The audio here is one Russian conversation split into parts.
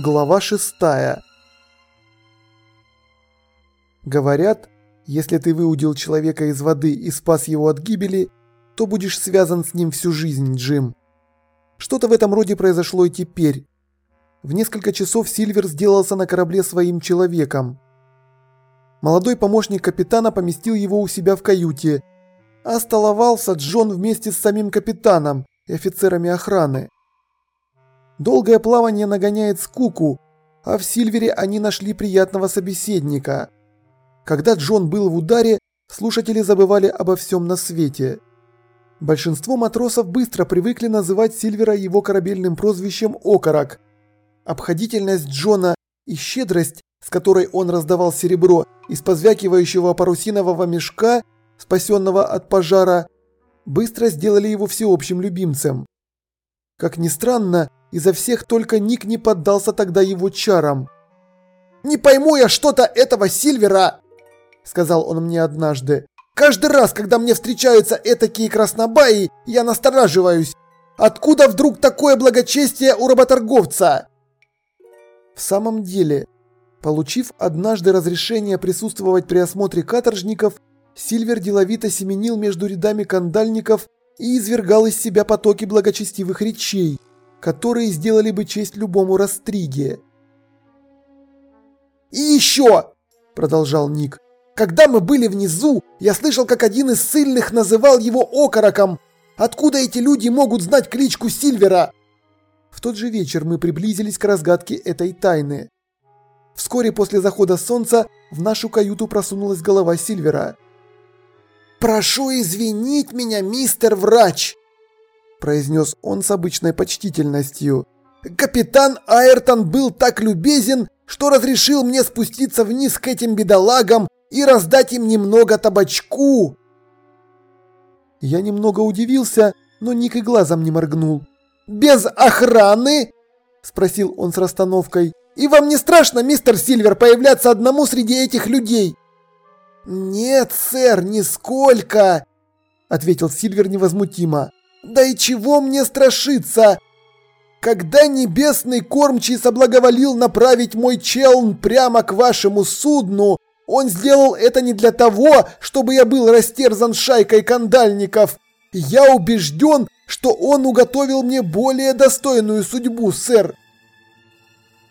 Глава шестая. Говорят, если ты выудил человека из воды и спас его от гибели, то будешь связан с ним всю жизнь, Джим. Что-то в этом роде произошло и теперь. В несколько часов Сильвер сделался на корабле своим человеком. Молодой помощник капитана поместил его у себя в каюте, а столовался Джон вместе с самим капитаном и офицерами охраны. Долгое плавание нагоняет скуку, а в Сильвере они нашли приятного собеседника. Когда Джон был в ударе, слушатели забывали обо всем на свете. Большинство матросов быстро привыкли называть Сильвера его корабельным прозвищем «Окорок». Обходительность Джона и щедрость, с которой он раздавал серебро из позвякивающего парусинового мешка, спасенного от пожара, быстро сделали его всеобщим любимцем. Как ни странно, Изо всех только Ник не поддался тогда его чарам. «Не пойму я что-то этого Сильвера!» Сказал он мне однажды. «Каждый раз, когда мне встречаются этакие краснобаи, я настораживаюсь. Откуда вдруг такое благочестие у работорговца?» В самом деле, получив однажды разрешение присутствовать при осмотре каторжников, Сильвер деловито семенил между рядами кандальников и извергал из себя потоки благочестивых речей которые сделали бы честь любому Растриге. «И еще!» – продолжал Ник. «Когда мы были внизу, я слышал, как один из сильных называл его окороком. Откуда эти люди могут знать кличку Сильвера?» В тот же вечер мы приблизились к разгадке этой тайны. Вскоре после захода солнца в нашу каюту просунулась голова Сильвера. «Прошу извинить меня, мистер врач!» произнес он с обычной почтительностью. «Капитан Айртон был так любезен, что разрешил мне спуститься вниз к этим бедолагам и раздать им немного табачку!» Я немного удивился, но Ник и глазом не моргнул. «Без охраны?» – спросил он с расстановкой. «И вам не страшно, мистер Сильвер, появляться одному среди этих людей?» «Нет, сэр, нисколько!» – ответил Сильвер невозмутимо. Да и чего мне страшиться? Когда небесный кормчий соблаговолил направить мой челн прямо к вашему судну, он сделал это не для того, чтобы я был растерзан шайкой кандальников. Я убежден, что он уготовил мне более достойную судьбу, сэр.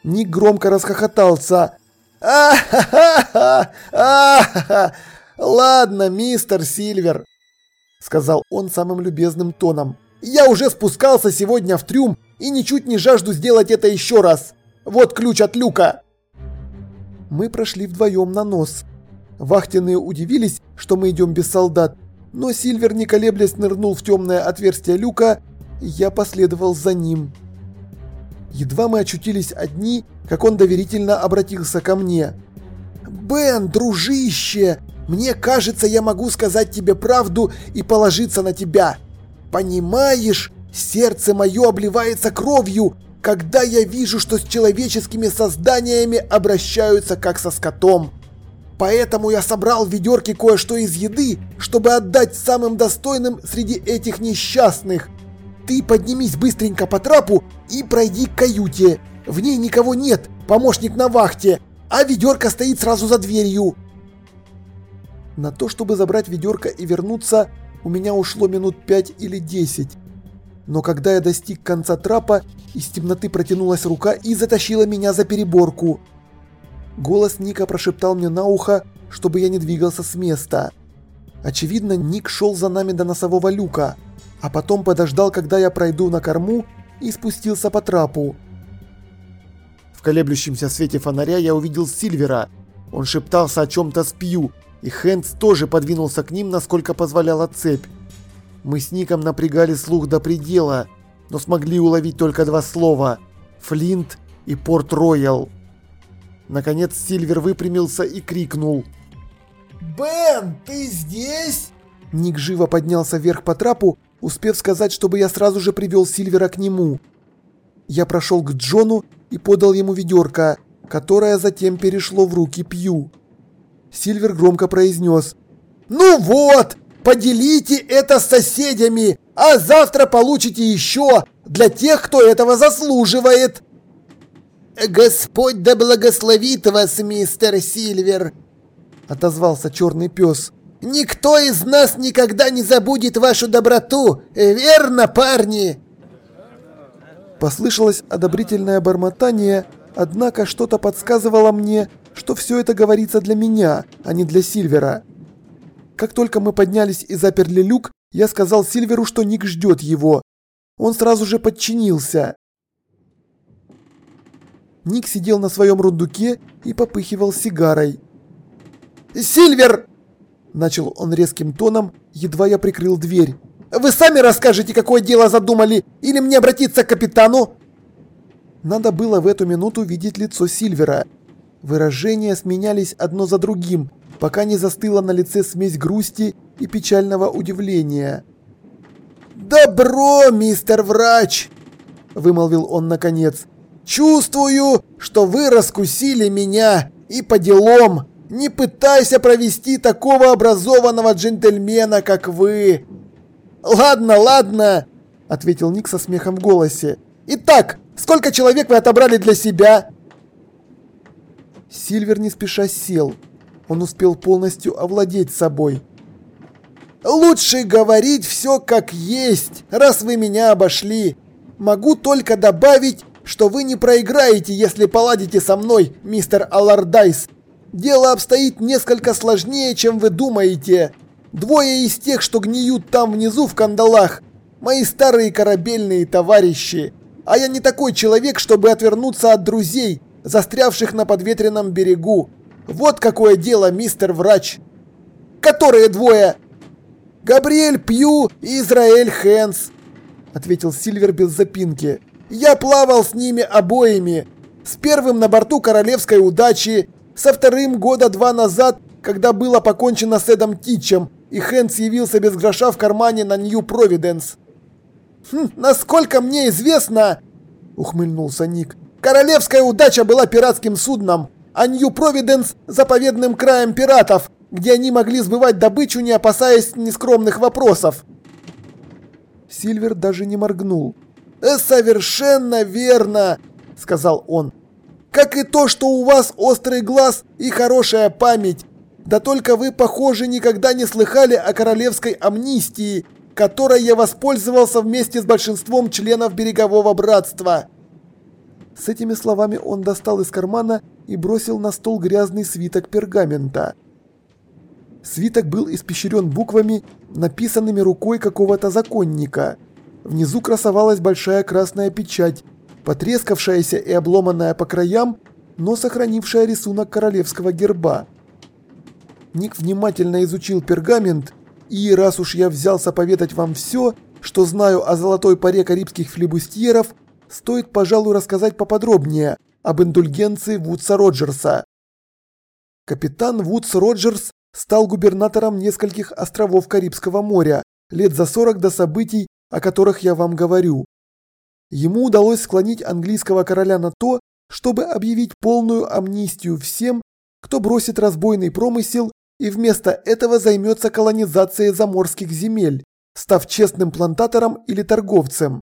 Ник громко расхохотался. «А-ха-ха-ха! А-ха-ха! Ладно, мистер Сильвер, сказал он самым любезным тоном. «Я уже спускался сегодня в трюм и ничуть не жажду сделать это еще раз. Вот ключ от люка!» Мы прошли вдвоем на нос. Вахтенные удивились, что мы идем без солдат, но Сильвер, не колеблясь, нырнул в темное отверстие люка, и я последовал за ним. Едва мы очутились одни, как он доверительно обратился ко мне. «Бен, дружище, мне кажется, я могу сказать тебе правду и положиться на тебя. Понимаешь, сердце мое обливается кровью, когда я вижу, что с человеческими созданиями обращаются как со скотом. Поэтому я собрал в ведерке кое-что из еды, чтобы отдать самым достойным среди этих несчастных. Ты поднимись быстренько по трапу и пройди к каюте. В ней никого нет, помощник на вахте, а ведерко стоит сразу за дверью. На то, чтобы забрать ведерко и вернуться, у меня ушло минут пять или десять. Но когда я достиг конца трапа, из темноты протянулась рука и затащила меня за переборку. Голос Ника прошептал мне на ухо, чтобы я не двигался с места. Очевидно, Ник шел за нами до носового люка, а потом подождал, когда я пройду на корму и спустился по трапу. Колеблющемся свете фонаря я увидел Сильвера. Он шептался о чем-то с Пью, и Хэндс тоже подвинулся к ним, насколько позволяла цепь. Мы с Ником напрягали слух до предела, но смогли уловить только два слова – «Флинт» и «Порт-Роял». Наконец Сильвер выпрямился и крикнул. «Бен, ты здесь?» Ник живо поднялся вверх по трапу, успев сказать, чтобы я сразу же привел Сильвера к нему. Я прошел к Джону и подал ему ведерко, которое затем перешло в руки Пью. Сильвер громко произнес. «Ну вот, поделите это с соседями, а завтра получите еще для тех, кто этого заслуживает!» «Господь да благословит вас, мистер Сильвер!» — отозвался черный пес. «Никто из нас никогда не забудет вашу доброту, верно, парни?» Послышалось одобрительное бормотание, однако что-то подсказывало мне, что все это говорится для меня, а не для Сильвера. Как только мы поднялись и заперли люк, я сказал Сильверу, что Ник ждет его. Он сразу же подчинился. Ник сидел на своем рундуке и попыхивал сигарой. «Сильвер!» – начал он резким тоном, едва я прикрыл дверь. «Вы сами расскажете, какое дело задумали, или мне обратиться к капитану?» Надо было в эту минуту видеть лицо Сильвера. Выражения сменялись одно за другим, пока не застыла на лице смесь грусти и печального удивления. «Добро, мистер врач!» – вымолвил он наконец. «Чувствую, что вы раскусили меня, и по делам. Не пытайся провести такого образованного джентльмена, как вы!» «Ладно, ладно!» – ответил Ник со смехом в голосе. «Итак, сколько человек вы отобрали для себя?» Сильвер не спеша сел. Он успел полностью овладеть собой. «Лучше говорить все как есть, раз вы меня обошли. Могу только добавить, что вы не проиграете, если поладите со мной, мистер Аллардайс. Дело обстоит несколько сложнее, чем вы думаете. Двое из тех, что гниют там внизу в кандалах, мои старые корабельные товарищи. А я не такой человек, чтобы отвернуться от друзей, застрявших на подветренном берегу. Вот какое дело, мистер врач. Которые двое? Габриэль Пью и Израиль Хэнс, ответил Сильвер без запинки. Я плавал с ними обоими. С первым на борту королевской удачи, со вторым года два назад, когда было покончено с Эдом Тичем, и Хэнс явился без гроша в кармане на Нью-Провиденс. «Хм, насколько мне известно, — ухмыльнулся Ник, — королевская удача была пиратским судном, а Нью-Провиденс – заповедным краем пиратов, где они могли сбывать добычу, не опасаясь нескромных вопросов. Сильвер даже не моргнул. «Э, «Совершенно верно!» – сказал он. «Как и то, что у вас острый глаз и хорошая память. Да только вы, похоже, никогда не слыхали о королевской амнистии, которой я воспользовался вместе с большинством членов Берегового Братства». С этими словами он достал из кармана и бросил на стол грязный свиток пергамента. Свиток был испещрен буквами, написанными рукой какого-то законника. Внизу красовалась большая красная печать, потрескавшаяся и обломанная по краям, но сохранившая рисунок королевского герба. Ник внимательно изучил пергамент, и раз уж я взялся поведать вам все, что знаю о золотой паре карибских флибустьеров, стоит, пожалуй, рассказать поподробнее об индульгенции Вудса Роджерса. Капитан Вудс Роджерс стал губернатором нескольких островов Карибского моря лет за 40 до событий, о которых я вам говорю. Ему удалось склонить английского короля на то, чтобы объявить полную амнистию всем, кто бросит разбойный промысел и вместо этого займется колонизацией заморских земель, став честным плантатором или торговцем.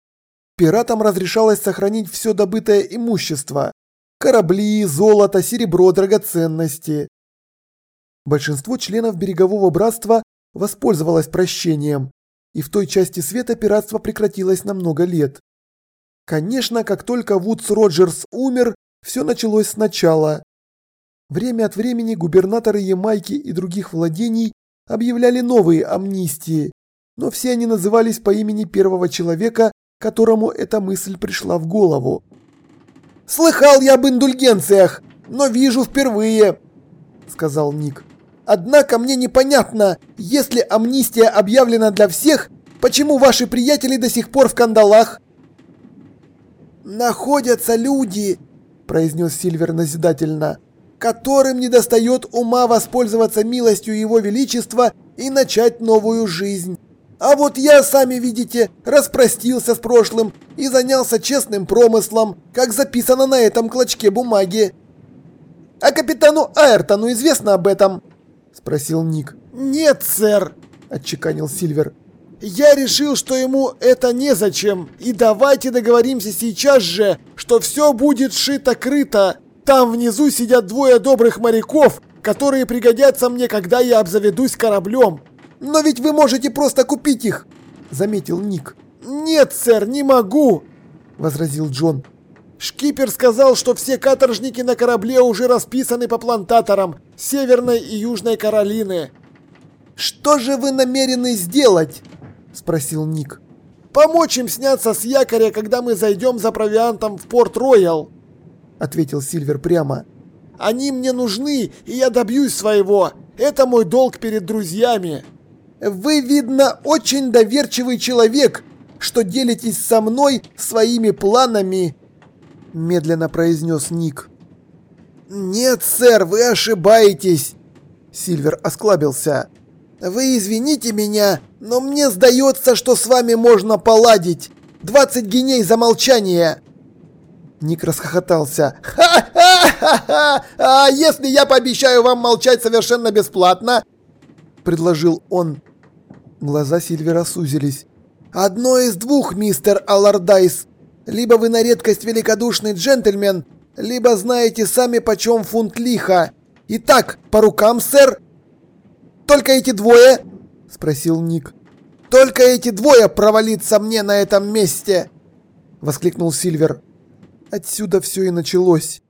Пиратам разрешалось сохранить все добытое имущество – корабли, золото, серебро, драгоценности. Большинство членов Берегового братства воспользовалось прощением, и в той части света пиратство прекратилось на много лет. Конечно, как только Вудс Роджерс умер, все началось сначала. Время от времени губернаторы Ямайки и других владений объявляли новые амнистии, но все они назывались по имени первого человека, которому эта мысль пришла в голову. «Слыхал я об индульгенциях, но вижу впервые», — сказал Ник. «Однако мне непонятно, если амнистия объявлена для всех, почему ваши приятели до сих пор в кандалах?» «Находятся люди», — произнес Сильвер назидательно, «которым недостает ума воспользоваться милостью Его Величества и начать новую жизнь». А вот я, сами видите, распростился с прошлым и занялся честным промыслом, как записано на этом клочке бумаги. А капитану Айртону известно об этом? Спросил Ник. Нет, сэр, отчеканил Сильвер. Я решил, что ему это незачем, и давайте договоримся сейчас же, что все будет шито-крыто. Там внизу сидят двое добрых моряков, которые пригодятся мне, когда я обзаведусь кораблем. Но ведь вы можете просто купить их, заметил Ник. Нет, сэр, не могу, возразил Джон. Шкипер сказал, что все каторжники на корабле уже расписаны по плантаторам Северной и Южной Каролины. Что же вы намерены сделать? – спросил Ник. «Помочь им сняться с якоря, когда мы зайдем за провиантом в Порт-Роял», – ответил Сильвер прямо. «Они мне нужны, и я добьюсь своего. Это мой долг перед друзьями». «Вы, видно, очень доверчивый человек, что делитесь со мной своими планами», – медленно произнес Ник. «Нет, сэр, вы ошибаетесь», – Сильвер осклабился. «Вы извините меня, но мне сдается, что с вами можно поладить. 20 геней за молчание!» Ник расхохотался. «Ха-ха-ха-ха! А если я пообещаю вам молчать совершенно бесплатно?» Предложил он. Глаза Сильвера сузились. «Одно из двух, мистер Аллардайс. Либо вы на редкость великодушный джентльмен, либо знаете сами почем фунт лиха. Итак, по рукам, сэр!» только эти двое?» – спросил Ник. «Только эти двое провалиться мне на этом месте!» – воскликнул Сильвер. Отсюда все и началось.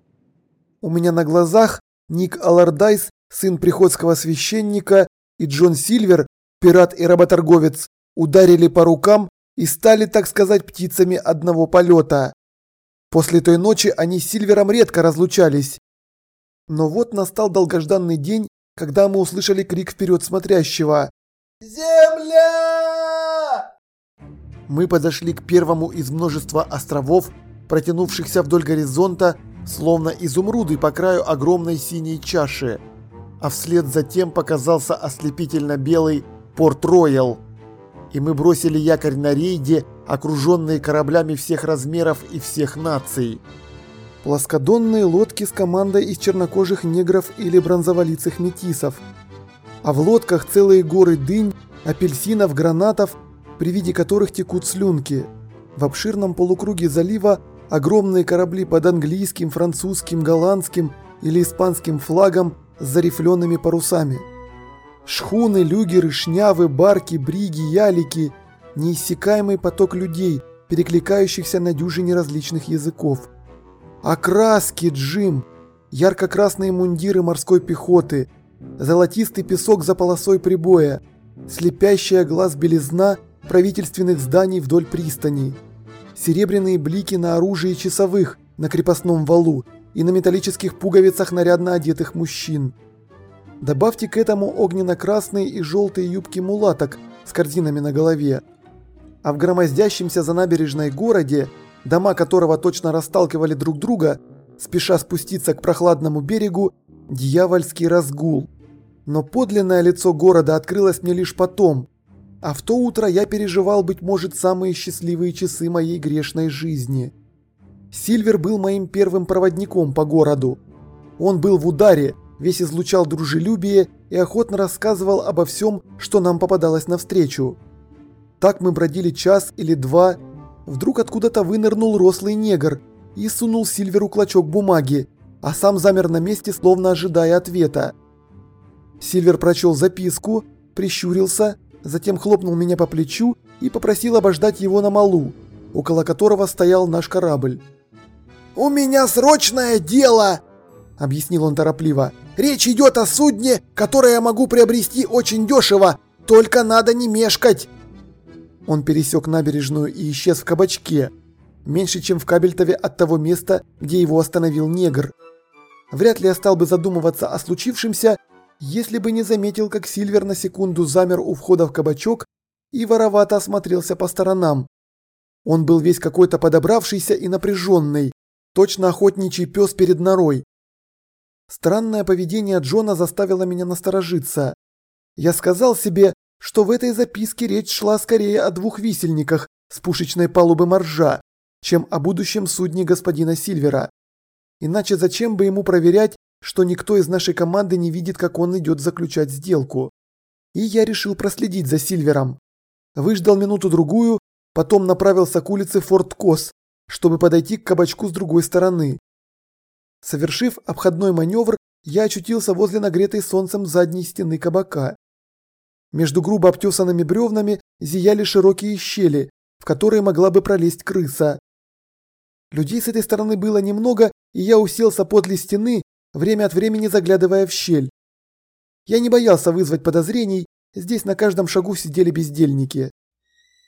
У меня на глазах Ник Аллардайс, сын приходского священника, и Джон Сильвер, пират и работорговец, ударили по рукам и стали, так сказать, птицами одного полета. После той ночи они с Сильвером редко разлучались. Но вот настал долгожданный день, когда мы услышали крик вперед смотрящего «Земля!». Мы подошли к первому из множества островов, протянувшихся вдоль горизонта, словно изумруды по краю огромной синей чаши. А вслед за тем показался ослепительно белый Порт-Роял. И мы бросили якорь на рейде, окруженные кораблями всех размеров и всех наций. Плоскодонные лодки с командой из чернокожих негров или бронзоволицых метисов. А в лодках целые горы дынь, апельсинов, гранатов, при виде которых текут слюнки. В обширном полукруге залива огромные корабли под английским, французским, голландским или испанским флагом с зарифленными парусами. Шхуны, люгеры, шнявы, барки, бриги, ялики – неиссякаемый поток людей, перекликающихся на дюжине различных языков. Окраски, Джим! Ярко-красные мундиры морской пехоты, золотистый песок за полосой прибоя, слепящая глаз белизна правительственных зданий вдоль пристани, серебряные блики на оружии часовых на крепостном валу и на металлических пуговицах нарядно одетых мужчин. Добавьте к этому огненно-красные и желтые юбки мулаток с корзинами на голове. А в громоздящемся за набережной городе дома которого точно расталкивали друг друга, спеша спуститься к прохладному берегу, дьявольский разгул. Но подлинное лицо города открылось мне лишь потом, а в то утро я переживал, быть может, самые счастливые часы моей грешной жизни. Сильвер был моим первым проводником по городу. Он был в ударе, весь излучал дружелюбие и охотно рассказывал обо всем, что нам попадалось навстречу. Так мы бродили час или два, Вдруг откуда-то вынырнул рослый негр и сунул Сильверу клочок бумаги, а сам замер на месте, словно ожидая ответа. Сильвер прочел записку, прищурился, затем хлопнул меня по плечу и попросил обождать его на малу, около которого стоял наш корабль. «У меня срочное дело!» – объяснил он торопливо. «Речь идет о судне, которое я могу приобрести очень дешево, только надо не мешкать!» Он пересек набережную и исчез в кабачке, меньше чем в Кабельтове от того места, где его остановил негр. Вряд ли я стал бы задумываться о случившемся, если бы не заметил, как Сильвер на секунду замер у входа в кабачок и воровато осмотрелся по сторонам. Он был весь какой-то подобравшийся и напряженный, точно охотничий пес перед норой. Странное поведение Джона заставило меня насторожиться. Я сказал себе, что в этой записке речь шла скорее о двух висельниках с пушечной палубы моржа, чем о будущем судне господина Сильвера. Иначе зачем бы ему проверять, что никто из нашей команды не видит, как он идет заключать сделку? И я решил проследить за Сильвером. выждал минуту-другую, потом направился к улице Форт Кос, чтобы подойти к кабачку с другой стороны. Совершив обходной маневр, я очутился возле нагретой солнцем задней стены кабака. Между грубо обтесанными бревнами зияли широкие щели, в которые могла бы пролезть крыса. Людей с этой стороны было немного, и я уселся подле стены, время от времени заглядывая в щель. Я не боялся вызвать подозрений, здесь на каждом шагу сидели бездельники.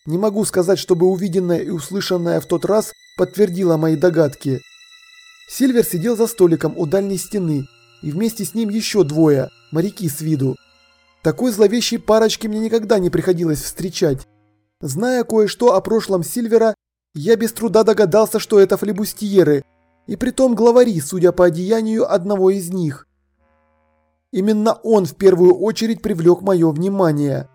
Не могу сказать, чтобы увиденное и услышанное в тот раз подтвердило мои догадки. Сильвер сидел за столиком у дальней стены, и вместе с ним еще двое, моряки с виду. Такой зловещей парочки мне никогда не приходилось встречать. Зная кое-что о прошлом Сильвера, я без труда догадался, что это флебустьеры, и притом главари, судя по одеянию одного из них. Именно он в первую очередь привлек мое внимание.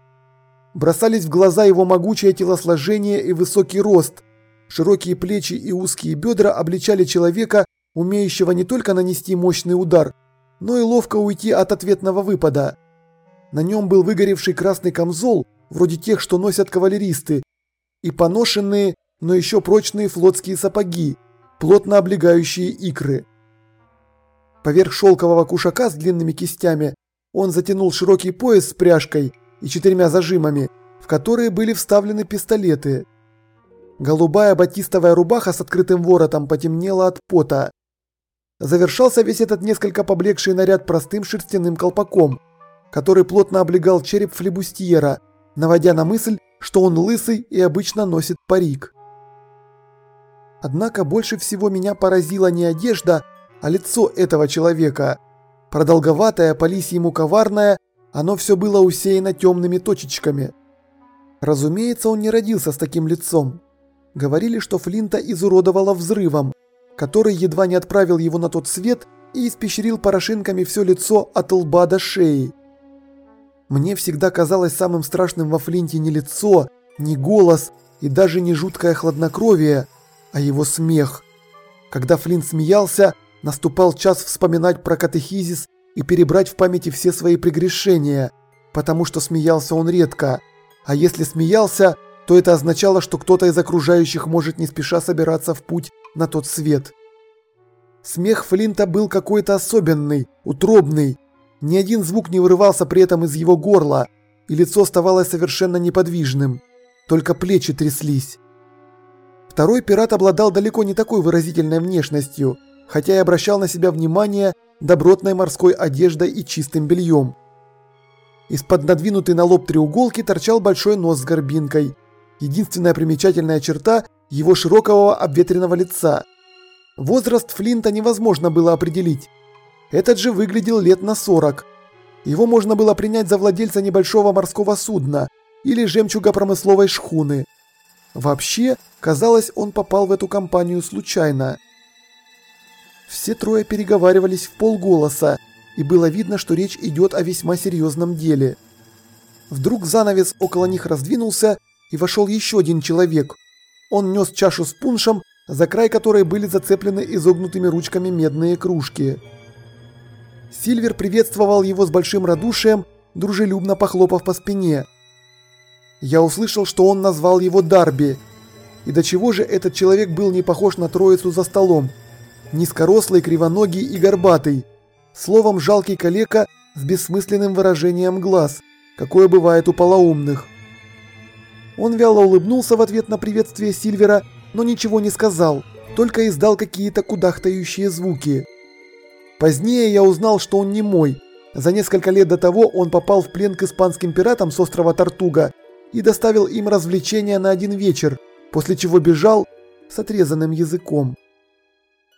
Бросались в глаза его могучее телосложение и высокий рост. Широкие плечи и узкие бедра обличали человека, умеющего не только нанести мощный удар, но и ловко уйти от ответного выпада. На нем был выгоревший красный камзол, вроде тех, что носят кавалеристы, и поношенные, но еще прочные флотские сапоги, плотно облегающие икры. Поверх шелкового кушака с длинными кистями он затянул широкий пояс с пряжкой и четырьмя зажимами, в которые были вставлены пистолеты. Голубая батистовая рубаха с открытым воротом потемнела от пота. Завершался весь этот несколько поблекший наряд простым шерстяным колпаком, который плотно облегал череп флебустьера, наводя на мысль, что он лысый и обычно носит парик. Однако больше всего меня поразила не одежда, а лицо этого человека. Продолговатое, по ему коварное, оно все было усеяно темными точечками. Разумеется, он не родился с таким лицом. Говорили, что Флинта изуродовало взрывом, который едва не отправил его на тот свет и испещрил порошинками все лицо от лба до шеи. Мне всегда казалось самым страшным во Флинте не лицо, не голос и даже не жуткое хладнокровие, а его смех. Когда Флинт смеялся, наступал час вспоминать про катехизис и перебрать в памяти все свои прегрешения, потому что смеялся он редко, а если смеялся, то это означало, что кто-то из окружающих может не спеша собираться в путь на тот свет. Смех Флинта был какой-то особенный, утробный, ни один звук не вырывался при этом из его горла, и лицо оставалось совершенно неподвижным. Только плечи тряслись. Второй пират обладал далеко не такой выразительной внешностью, хотя и обращал на себя внимание добротной морской одеждой и чистым бельем. Из-под надвинутой на лоб треуголки торчал большой нос с горбинкой. Единственная примечательная черта его широкого обветренного лица. Возраст Флинта невозможно было определить, этот же выглядел лет на 40. Его можно было принять за владельца небольшого морского судна или жемчугопромысловой шхуны. Вообще, казалось, он попал в эту компанию случайно. Все трое переговаривались в полголоса, и было видно, что речь идет о весьма серьезном деле. Вдруг занавес около них раздвинулся, и вошел еще один человек. Он нес чашу с пуншем, за край которой были зацеплены изогнутыми ручками медные кружки. Сильвер приветствовал его с большим радушием, дружелюбно похлопав по спине. Я услышал, что он назвал его Дарби. И до чего же этот человек был не похож на троицу за столом. Низкорослый, кривоногий и горбатый. Словом, жалкий калека с бессмысленным выражением глаз, какое бывает у полоумных. Он вяло улыбнулся в ответ на приветствие Сильвера, но ничего не сказал, только издал какие-то кудахтающие звуки. Позднее я узнал, что он не мой. За несколько лет до того он попал в плен к испанским пиратам с острова Тартуга и доставил им развлечения на один вечер, после чего бежал с отрезанным языком.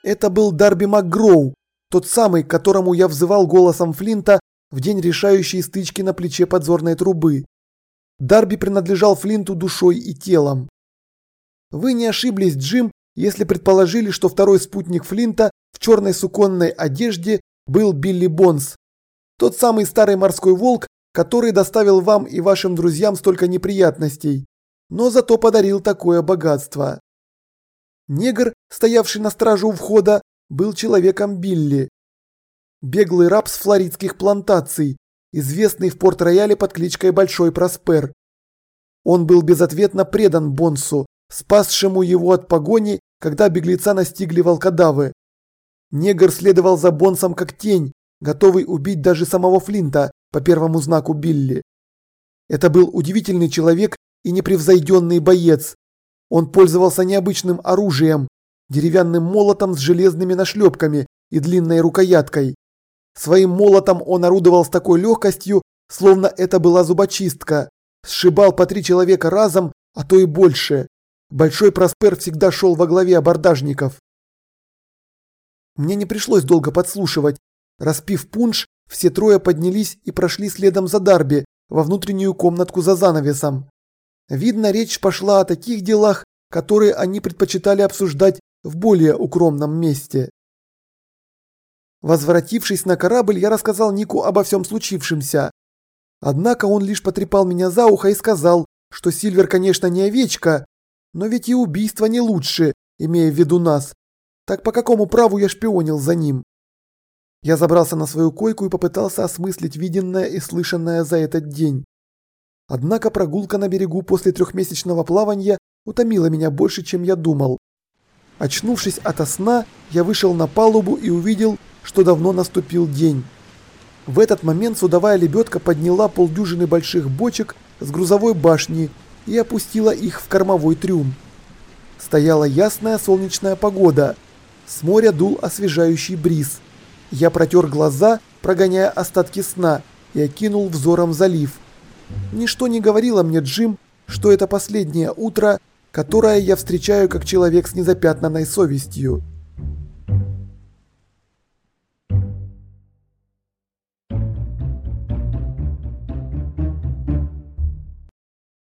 Это был Дарби МакГроу, тот самый, которому я взывал голосом Флинта в день решающей стычки на плече подзорной трубы. Дарби принадлежал Флинту душой и телом. Вы не ошиблись, Джим, если предположили, что второй спутник Флинта в черной суконной одежде был Билли Бонс. Тот самый старый морской волк, который доставил вам и вашим друзьям столько неприятностей, но зато подарил такое богатство. Негр, стоявший на страже у входа, был человеком Билли. Беглый раб с флоридских плантаций, известный в Порт-Рояле под кличкой Большой Проспер. Он был безответно предан Бонсу, спасшему его от погони, когда беглеца настигли волкодавы. Негр следовал за Бонсом как тень, готовый убить даже самого Флинта по первому знаку Билли. Это был удивительный человек и непревзойденный боец. Он пользовался необычным оружием, деревянным молотом с железными нашлепками и длинной рукояткой. Своим молотом он орудовал с такой легкостью, словно это была зубочистка. Сшибал по три человека разом, а то и больше. Большой Проспер всегда шел во главе абордажников. Мне не пришлось долго подслушивать. Распив пунш, все трое поднялись и прошли следом за Дарби во внутреннюю комнатку за занавесом. Видно, речь пошла о таких делах, которые они предпочитали обсуждать в более укромном месте. Возвратившись на корабль, я рассказал Нику обо всем случившемся. Однако он лишь потрепал меня за ухо и сказал, что Сильвер, конечно, не овечка, но ведь и убийство не лучше, имея в виду нас. Так по какому праву я шпионил за ним? Я забрался на свою койку и попытался осмыслить виденное и слышанное за этот день. Однако прогулка на берегу после трехмесячного плавания утомила меня больше, чем я думал. Очнувшись ото сна, я вышел на палубу и увидел, что давно наступил день. В этот момент судовая лебедка подняла полдюжины больших бочек с грузовой башни и опустила их в кормовой трюм. Стояла ясная солнечная погода. С моря дул освежающий бриз. Я протер глаза, прогоняя остатки сна, и окинул взором залив. Ничто не говорило мне, Джим, что это последнее утро, которое я встречаю как человек с незапятнанной совестью.